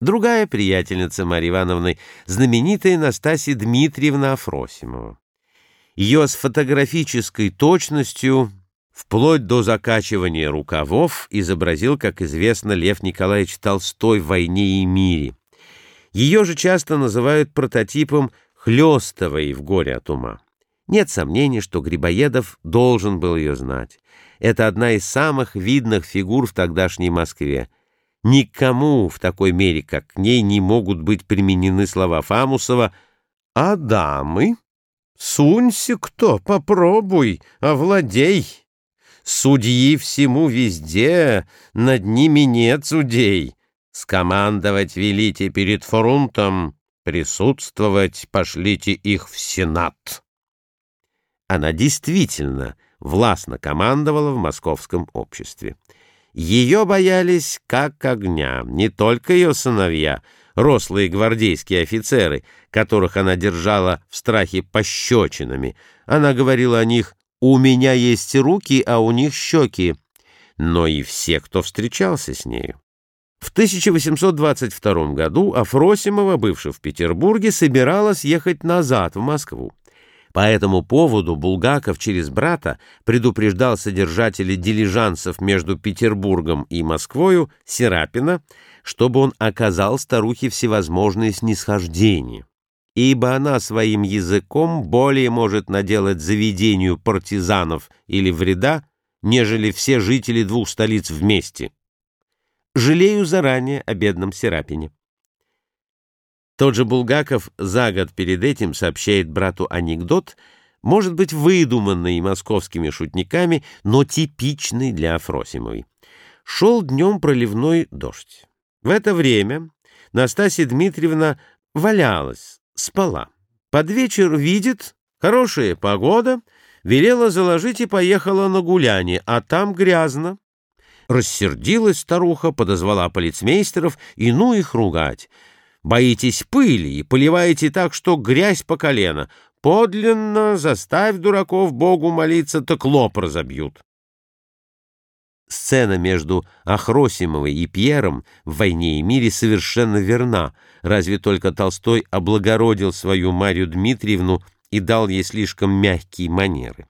Другая приятельница Марьи Ивановны, знаменитая Настасья Дмитриевна Афросимова. Ее с фотографической точностью, вплоть до закачивания рукавов, изобразил, как известно, Лев Николаевич Толстой в «Войне и мире». Ее же часто называют прототипом Хлестовой в «Горе от ума». Нет сомнений, что Грибоедов должен был ее знать. Это одна из самых видных фигур в тогдашней Москве. Никому в такой мере, как к ней, не могут быть применены слова Фамусова «А дамы? Сунься кто, попробуй, овладей. Судьи всему везде, над ними нет судей. Скомандовать велите перед фрунтом, присутствовать пошлите их в Сенат». Она действительно властно командовала в московском обществе. Ее боялись как огня не только ее сыновья, рослые гвардейские офицеры, которых она держала в страхе пощечинами. Она говорила о них «У меня есть руки, а у них щеки», но и все, кто встречался с нею. В 1822 году Афросимова, бывшая в Петербурге, собиралась ехать назад в Москву. По этому поводу Булгаков через брата предупреждал содержателей дилижансов между Петербургом и Москвою Серапина, чтобы он оказал старухе всевозможные снисхождения, ибо она своим языком более может наделать заведению партизанов или вреда, нежели все жители двух столиц вместе. Жалею заранее о бедном Серапине. Тот же Булгаков за год перед этим сообщает брату анекдот, может быть, выдуманный московскими шутниками, но типичный для Афросимовой. Шел днем проливной дождь. В это время Настасья Дмитриевна валялась, спала. Под вечер видит, хорошая погода, велела заложить и поехала на гуляние, а там грязно. Рассердилась старуха, подозвала полицмейстеров и ну их ругать. Боитесь пыли и поливаете так, что грязь по колено. Подлинно заставь дураков Богу молиться, так лоб разобьют. Сцена между Ахросимовой и Пьером в «Войне и мире» совершенно верна, разве только Толстой облагородил свою Марию Дмитриевну и дал ей слишком мягкие манеры.